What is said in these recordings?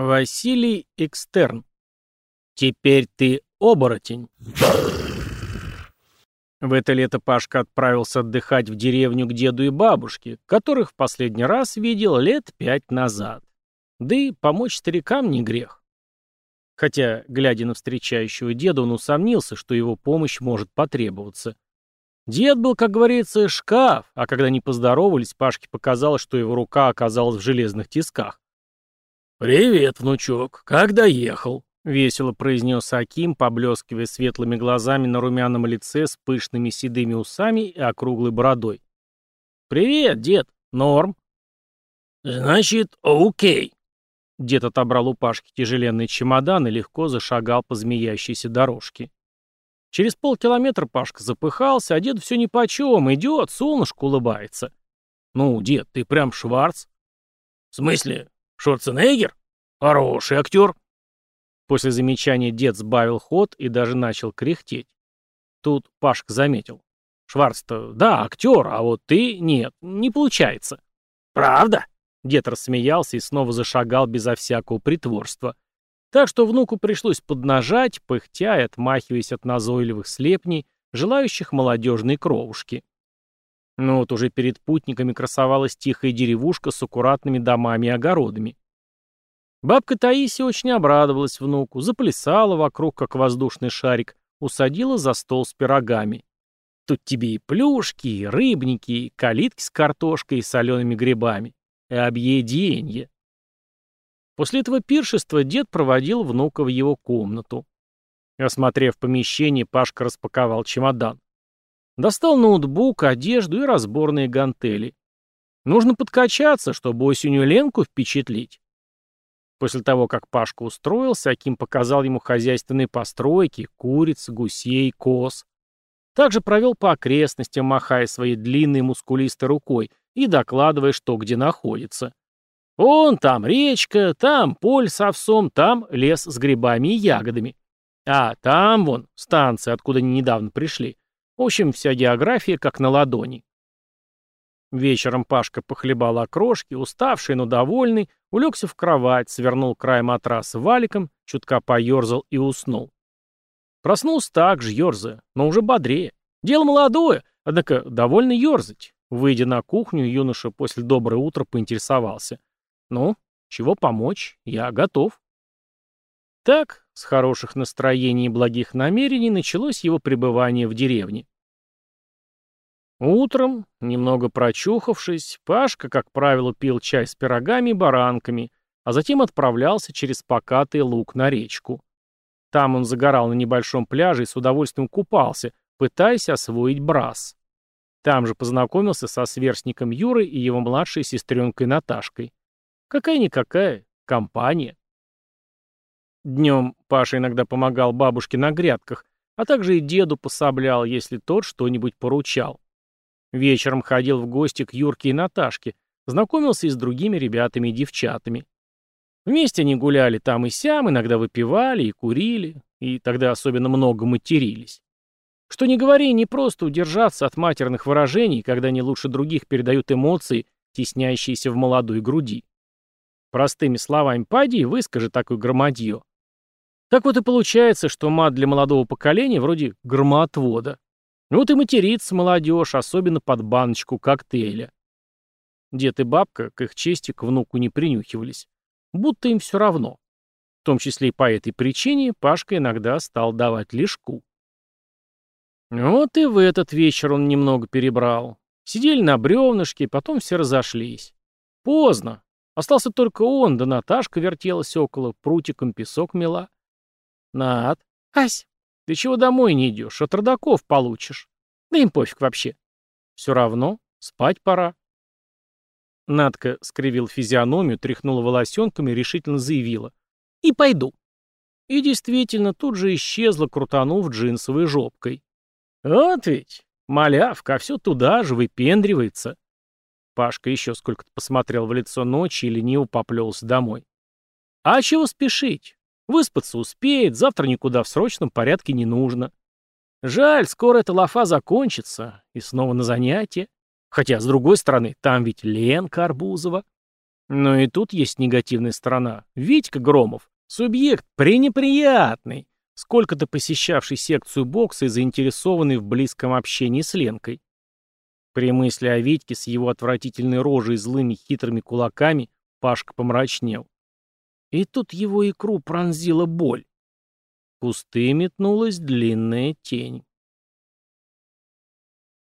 Василий Экстерн. Теперь ты оборотень. В это лето Пашка отправился отдыхать в деревню к деду и бабушке, которых в последний раз видел лет пять назад. Да и помочь старикам не грех. Хотя, глядя на встречающего деда, он усомнился, что его помощь может потребоваться. Дед был, как говорится, шкаф, а когда не поздоровались, Пашке показалось, что его рука оказалась в железных тисках. «Привет, внучок, как доехал?» — весело произнес Аким, поблескивая светлыми глазами на румяном лице с пышными седыми усами и округлой бородой. «Привет, дед. Норм». «Значит, окей». Дед отобрал у Пашки тяжеленный чемодан и легко зашагал по змеящейся дорожке. Через полкилометра Пашка запыхался, а дед все нипочем, идет, солнышко улыбается. «Ну, дед, ты прям Шварц». «В смысле, Шварценеггер? Хороший актер». После замечания дед сбавил ход и даже начал кряхтеть. Тут Пашка заметил. «Шварц-то, да, актер, а вот ты нет, не получается». «Правда?» Дед рассмеялся и снова зашагал безо всякого притворства. Так что внуку пришлось поднажать, пыхтя и отмахиваясь от назойливых слепней, желающих молодежной кровушки. Но вот уже перед путниками красовалась тихая деревушка с аккуратными домами и огородами. Бабка Таисия очень обрадовалась внуку, заплясала вокруг, как воздушный шарик, усадила за стол с пирогами. Тут тебе и плюшки, и рыбники, и калитки с картошкой и солеными грибами. И объеденье. После этого пиршества дед проводил внука в его комнату. Осмотрев помещение, Пашка распаковал чемодан. Достал ноутбук, одежду и разборные гантели. Нужно подкачаться, чтобы осенью Ленку впечатлить. После того, как Пашка устроился, Аким показал ему хозяйственные постройки, куриц, гусей, коз. Также провел по окрестностям, махая своей длинной мускулистой рукой и докладывая, что где находится. Вон там речка, там поль с овсом, там лес с грибами и ягодами. А там вон станция, откуда они недавно пришли. В общем, вся география как на ладони. Вечером Пашка похлебал окрошки, уставший, но довольный, улегся в кровать, свернул край матраса валиком, чутка поерзал и уснул. Проснулся так же, ерзая, но уже бодрее. Дело молодое, однако довольно ерзать. Выйдя на кухню, юноша после доброго утра поинтересовался. «Ну, чего помочь? Я готов». Так, с хороших настроений и благих намерений, началось его пребывание в деревне. Утром, немного прочухавшись, Пашка, как правило, пил чай с пирогами и баранками, а затем отправлялся через покатый луг на речку. Там он загорал на небольшом пляже и с удовольствием купался, пытаясь освоить брас. Там же познакомился со сверстником Юрой и его младшей сестренкой Наташкой. Какая-никакая компания. Днем Паша иногда помогал бабушке на грядках, а также и деду пособлял, если тот что-нибудь поручал. Вечером ходил в гости к Юрке и Наташке, знакомился и с другими ребятами и девчатами. Вместе они гуляли там и сям, иногда выпивали и курили, и тогда особенно много матерились. Что не говори, не просто удержаться от матерных выражений, когда они лучше других передают эмоции, теснящиеся в молодой груди. Простыми словами, поди и выскажи такое громадье. Так вот и получается, что мат для молодого поколения вроде громоотвода. Вот и матерится молодежь, особенно под баночку коктейля. Дед и бабка, к их чести, к внуку не принюхивались. Будто им все равно. В том числе и по этой причине Пашка иногда стал давать лишку. Вот и в этот вечер он немного перебрал. Сидели на бревнышке, потом все разошлись. Поздно. Остался только он, да Наташка вертелась около, прутиком песок мела. Над. Ась, ты чего домой не идешь? От родаков получишь. Да им пофиг вообще. Все равно, спать пора. Надка скривил физиономию, тряхнула волосенками и решительно заявила. И пойду. И действительно, тут же исчезла, крутанув джинсовой жопкой. Вот ведь, малявка, а все туда же выпендривается. Пашка еще сколько-то посмотрел в лицо ночи и лениво поплелся домой. А чего спешить? Выспаться успеет, завтра никуда в срочном порядке не нужно. Жаль, скоро эта лафа закончится, и снова на занятия. Хотя, с другой стороны, там ведь Ленка Арбузова. Но и тут есть негативная сторона. Витька Громов — субъект пренеприятный, сколько-то посещавший секцию бокса и заинтересованный в близком общении с Ленкой. При мысли о Витьке с его отвратительной рожей и злыми хитрыми кулаками Пашка помрачнел. И тут его икру пронзила боль. кусты метнулась длинная тень.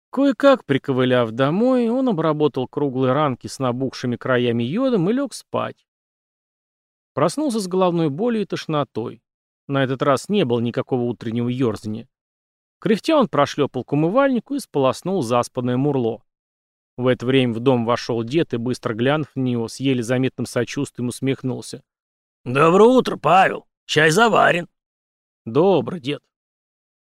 Кое-как, приковыляв домой, он обработал круглые ранки с набухшими краями йодом и лег спать. Проснулся с головной болью и тошнотой. На этот раз не было никакого утреннего ерзания. Кряхтя он прошлепал к умывальнику и сполоснул заспанное мурло. В это время в дом вошел дед и, быстро глянув на него, с еле заметным сочувствием усмехнулся. «Доброе утро, Павел. Чай заварен». «Добро, дед».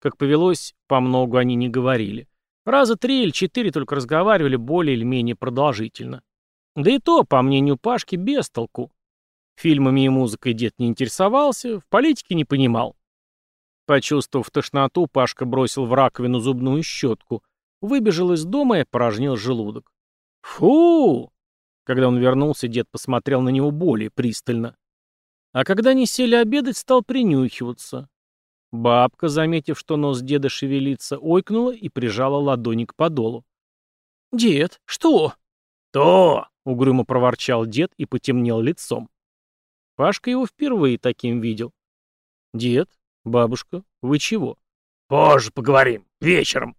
Как повелось, по многу они не говорили. Раза три или четыре только разговаривали более или менее продолжительно. Да и то, по мнению Пашки, без толку. Фильмами и музыкой дед не интересовался, в политике не понимал. Почувствовав тошноту, Пашка бросил в раковину зубную щетку, выбежал из дома и опорожнил желудок. «Фу!» Когда он вернулся, дед посмотрел на него более пристально. А когда они сели обедать, стал принюхиваться. Бабка, заметив, что нос деда шевелится, ойкнула и прижала ладони к подолу. «Дед, что?» «То!» — угрюмо проворчал дед и потемнел лицом. Пашка его впервые таким видел. «Дед, бабушка, вы чего?» «Позже поговорим, вечером».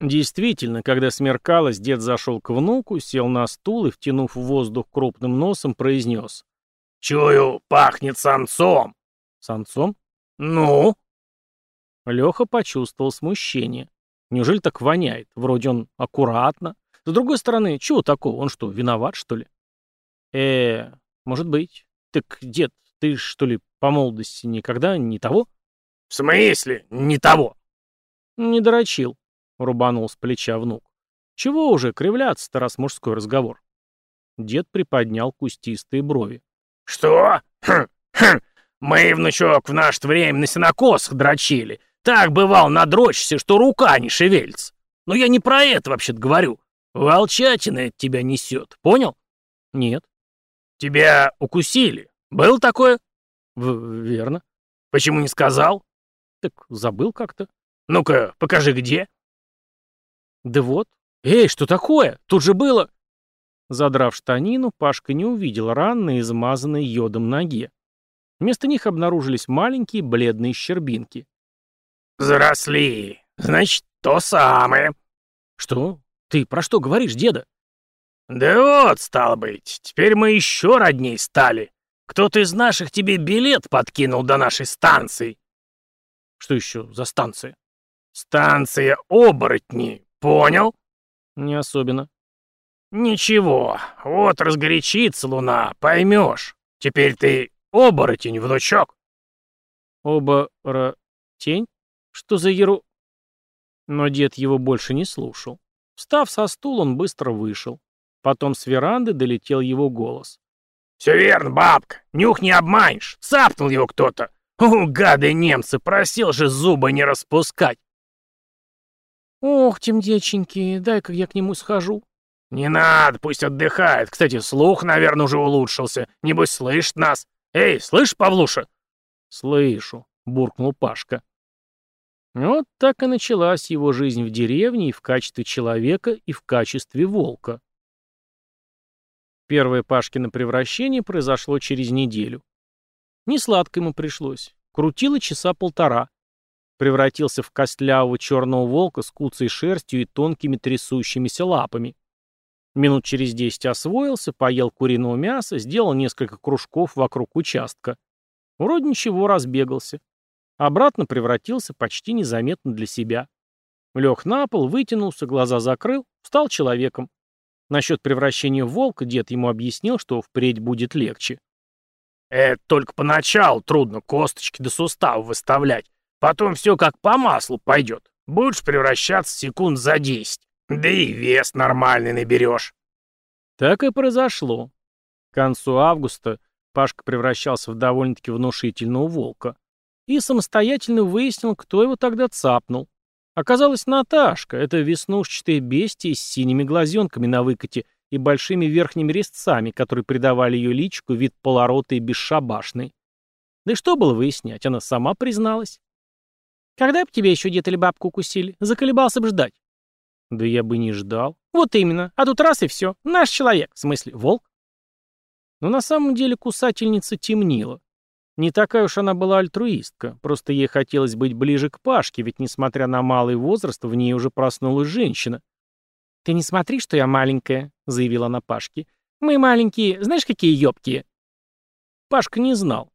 Действительно, когда смеркалось, дед зашел к внуку, сел на стул и, втянув воздух крупным носом, произнес. «Чую, пахнет самцом». «Самцом?» «Ну?» Леха почувствовал смущение. Неужели так воняет? Вроде он аккуратно. С другой стороны, чего такого? Он что, виноват, что ли? э может быть. Так, дед, ты, что ли, по молодости никогда не того? В смысле? Не того? Не дорочил, рубанул с плеча внук. Чего уже кривляться-то, раз мужской разговор? Дед приподнял кустистые брови. Что? Хм, хм. Мы, внучок, в наше время на сенокосах дрочили. Так, бывал, надрочишься, что рука не шевелится. Но я не про это вообще-то говорю. Волчатина это тебя несет, понял? Нет. Тебя укусили. Было такое? В верно. Почему не сказал? Так забыл как-то. Ну-ка, покажи, где. Да вот. Эй, что такое? Тут же было... Задрав штанину, Пашка не увидел ран на измазанной йодом ноге. Вместо них обнаружились маленькие бледные щербинки. «Заросли. Значит, то самое». «Что? Ты про что говоришь, деда?» «Да вот, стало быть, теперь мы еще родней стали. Кто-то из наших тебе билет подкинул до нашей станции». «Что еще за станция?» «Станция оборотни, понял?» «Не особенно». «Ничего, вот разгорячится луна, поймешь. Теперь ты оборотень, внучок». «Оба-ра-тень? Что за еру...» Но дед его больше не слушал. Встав со стула, он быстро вышел. Потом с веранды долетел его голос. «Все верно, бабка. Нюх не обманешь. Цапнул его кто-то. О, гады немцы, просил же зубы не распускать». «Ох, темдеченьки, дай-ка я к нему схожу». «Не надо, пусть отдыхает. Кстати, слух, наверное, уже улучшился. Небось, слышит нас. Эй, слышь, Павлуша?» «Слышу», — буркнул Пашка. Вот так и началась его жизнь в деревне и в качестве человека, и в качестве волка. Первое Пашкино превращение произошло через неделю. Не сладко ему пришлось. Крутило часа полтора. Превратился в костлявого черного волка с куцей шерстью и тонкими трясущимися лапами. Минут через десять освоился, поел куриного мяса, сделал несколько кружков вокруг участка. Вроде ничего, разбегался. Обратно превратился почти незаметно для себя. Лег на пол, вытянулся, глаза закрыл, стал человеком. Насчет превращения в волка дед ему объяснил, что впредь будет легче. «Это только поначалу трудно косточки до суставов выставлять. Потом все как по маслу пойдет. Будешь превращаться секунд за десять. Да и вес нормальный наберешь». Так и произошло. К концу августа Пашка превращался в довольно-таки внушительного волка и самостоятельно выяснил, кто его тогда цапнул. Оказалось, Наташка, это веснушчатое бестие с синими глазенками на выкате и большими верхними резцами, которые придавали ее личику вид полоротой и бесшабашной. Да и что было выяснять, она сама призналась. «Когда бы тебя еще дед или бабку укусили? Заколебался бы ждать». «Да я бы не ждал». «Вот именно. А тут раз и все. Наш человек. В смысле, волк?» Но на самом деле кусательница темнила. Не такая уж она была альтруистка, просто ей хотелось быть ближе к Пашке, ведь, несмотря на малый возраст, в ней уже проснулась женщина. «Ты не смотри, что я маленькая», — заявила она Пашке. «Мы маленькие, знаешь, какие ёбкие?» Пашка не знал.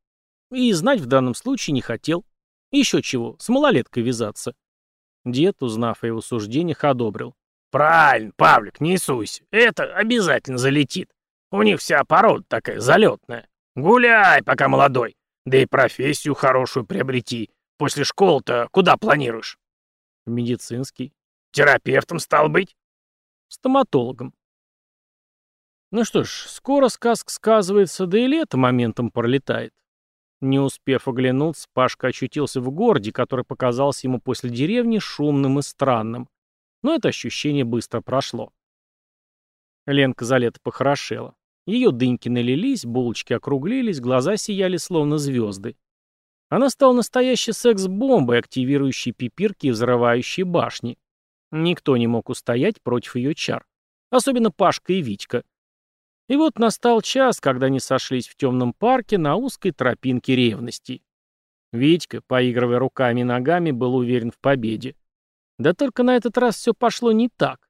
И знать в данном случае не хотел. Еще чего, с малолеткой вязаться. Дед, узнав о его суждениях, одобрил. «Правильно, Павлик, не суйся. Это обязательно залетит. У них вся порода такая залетная. Гуляй, пока молодой. Да и профессию хорошую приобрети. После школы-то куда планируешь? Медицинский. Терапевтом стал быть? Стоматологом. Ну что ж, скоро сказка сказывается, да и лето моментом пролетает. Не успев оглянуться, Пашка очутился в городе, который показался ему после деревни шумным и странным. Но это ощущение быстро прошло. Ленка за лето похорошела. Ее дыньки налились, булочки округлились, глаза сияли словно звезды. Она стала настоящей секс-бомбой, активирующей пипирки и взрывающей башни. Никто не мог устоять против ее чар. Особенно Пашка и Витька. И вот настал час, когда они сошлись в темном парке на узкой тропинке ревности. Витька, поигрывая руками и ногами, был уверен в победе. Да только на этот раз все пошло не так.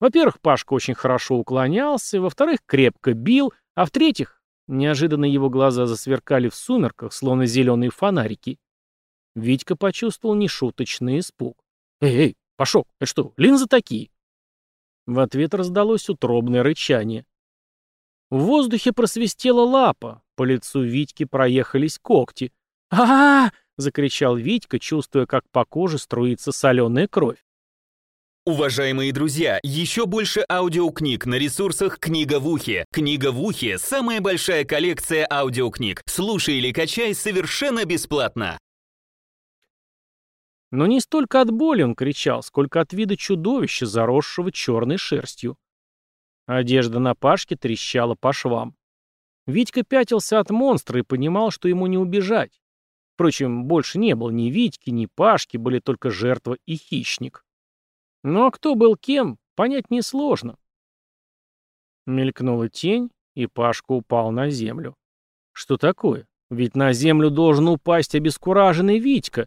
Во-первых, Пашка очень хорошо уклонялся, во-вторых, крепко бил, а в-третьих, неожиданно его глаза засверкали в сумерках, словно зеленые фонарики. Витька почувствовал нешуточный испуг. «Эй, эй, Пашок, это что, линзы такие?» В ответ раздалось утробное рычание. В воздухе просвистела лапа, по лицу Витьки проехались когти. а, -а, -а закричал Витька, чувствуя, как по коже струится соленая кровь. Уважаемые друзья, еще больше аудиокниг на ресурсах «Книга в ухе». «Книга в ухе» — самая большая коллекция аудиокниг. Слушай или качай совершенно бесплатно. Но не столько от боли он кричал, сколько от вида чудовища, заросшего черной шерстью. Одежда на Пашке трещала по швам. Витька пятился от монстра и понимал, что ему не убежать. Впрочем, больше не было ни Витьки, ни Пашки, были только жертва и хищник. Но кто был кем, понять несложно. Мелькнула тень, и Пашка упал на землю. Что такое? Ведь на землю должен упасть обескураженный Витька.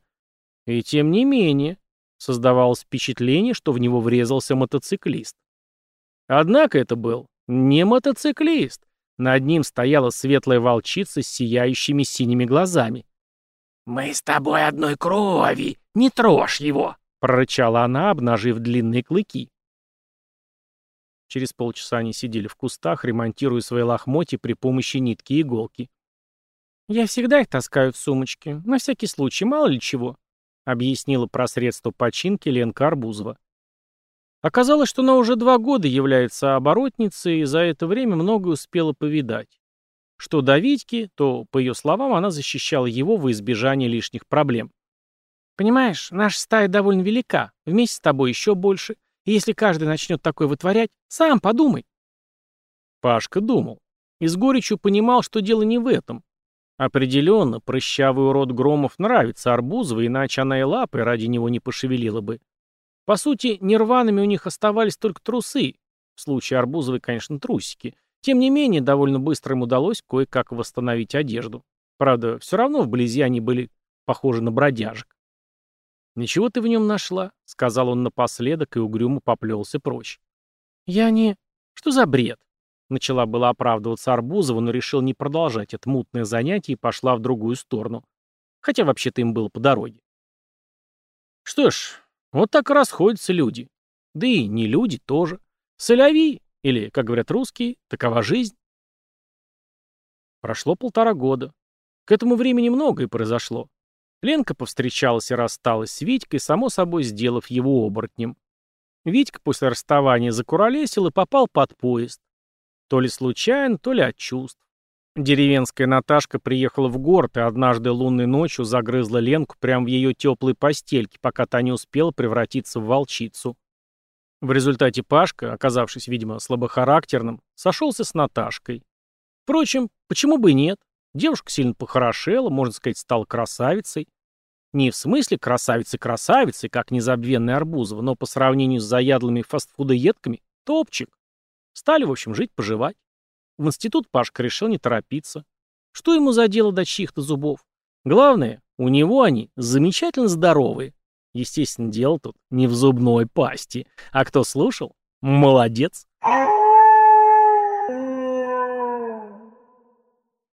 И тем не менее, создавалось впечатление, что в него врезался мотоциклист. Однако это был не мотоциклист. Над ним стояла светлая волчица с сияющими синими глазами. «Мы с тобой одной крови, не трожь его!» прорычала она, обнажив длинные клыки. Через полчаса они сидели в кустах, ремонтируя свои лохмотья при помощи нитки и иголки. «Я всегда их таскаю в сумочке, на всякий случай, мало ли чего», объяснила про средства починки Ленка Арбузова. Оказалось, что она уже два года является оборотницей и за это время многое успела повидать. Что до Витьки, то, по ее словам, она защищала его во избежание лишних проблем. Понимаешь, наша стая довольно велика, вместе с тобой еще больше. И если каждый начнет такое вытворять, сам подумай. Пашка думал. И с горечью понимал, что дело не в этом. Определенно, прыщавый урод Громов нравится Арбузовой, иначе она и лапы ради него не пошевелила бы. По сути, нерваными у них оставались только трусы. В случае Арбузовой, конечно, трусики. Тем не менее, довольно быстро им удалось кое-как восстановить одежду. Правда, все равно вблизи они были похожи на бродяжек. «Ничего ты в нем нашла?» — сказал он напоследок и угрюмо поплелся прочь. «Я не... Что за бред?» Начала была оправдываться Арбузова, но решил не продолжать это мутное занятие и пошла в другую сторону. Хотя вообще-то им было по дороге. Что ж, вот так и расходятся люди. Да и не люди тоже. Соляви, или, как говорят русские, такова жизнь. Прошло полтора года. К этому времени многое произошло. Ленка повстречалась и рассталась с Витькой, само собой сделав его оборотнем. Витька после расставания закуролесил и попал под поезд. То ли случайно, то ли от чувств. Деревенская Наташка приехала в город и однажды лунной ночью загрызла Ленку прямо в ее теплой постельке, пока та не успела превратиться в волчицу. В результате Пашка, оказавшись, видимо, слабохарактерным, сошелся с Наташкой. Впрочем, почему бы и нет? Девушка сильно похорошела, можно сказать, стала красавицей. Не в смысле красавицы-красавицы, как незабвенная Арбузова, но по сравнению с заядлыми фастфудоедками – топчик. Стали, в общем, жить-поживать. В институт Пашка решил не торопиться. Что ему за дело до чьих-то зубов? Главное, у него они замечательно здоровые. Естественно, дело тут не в зубной пасти. А кто слушал? Молодец.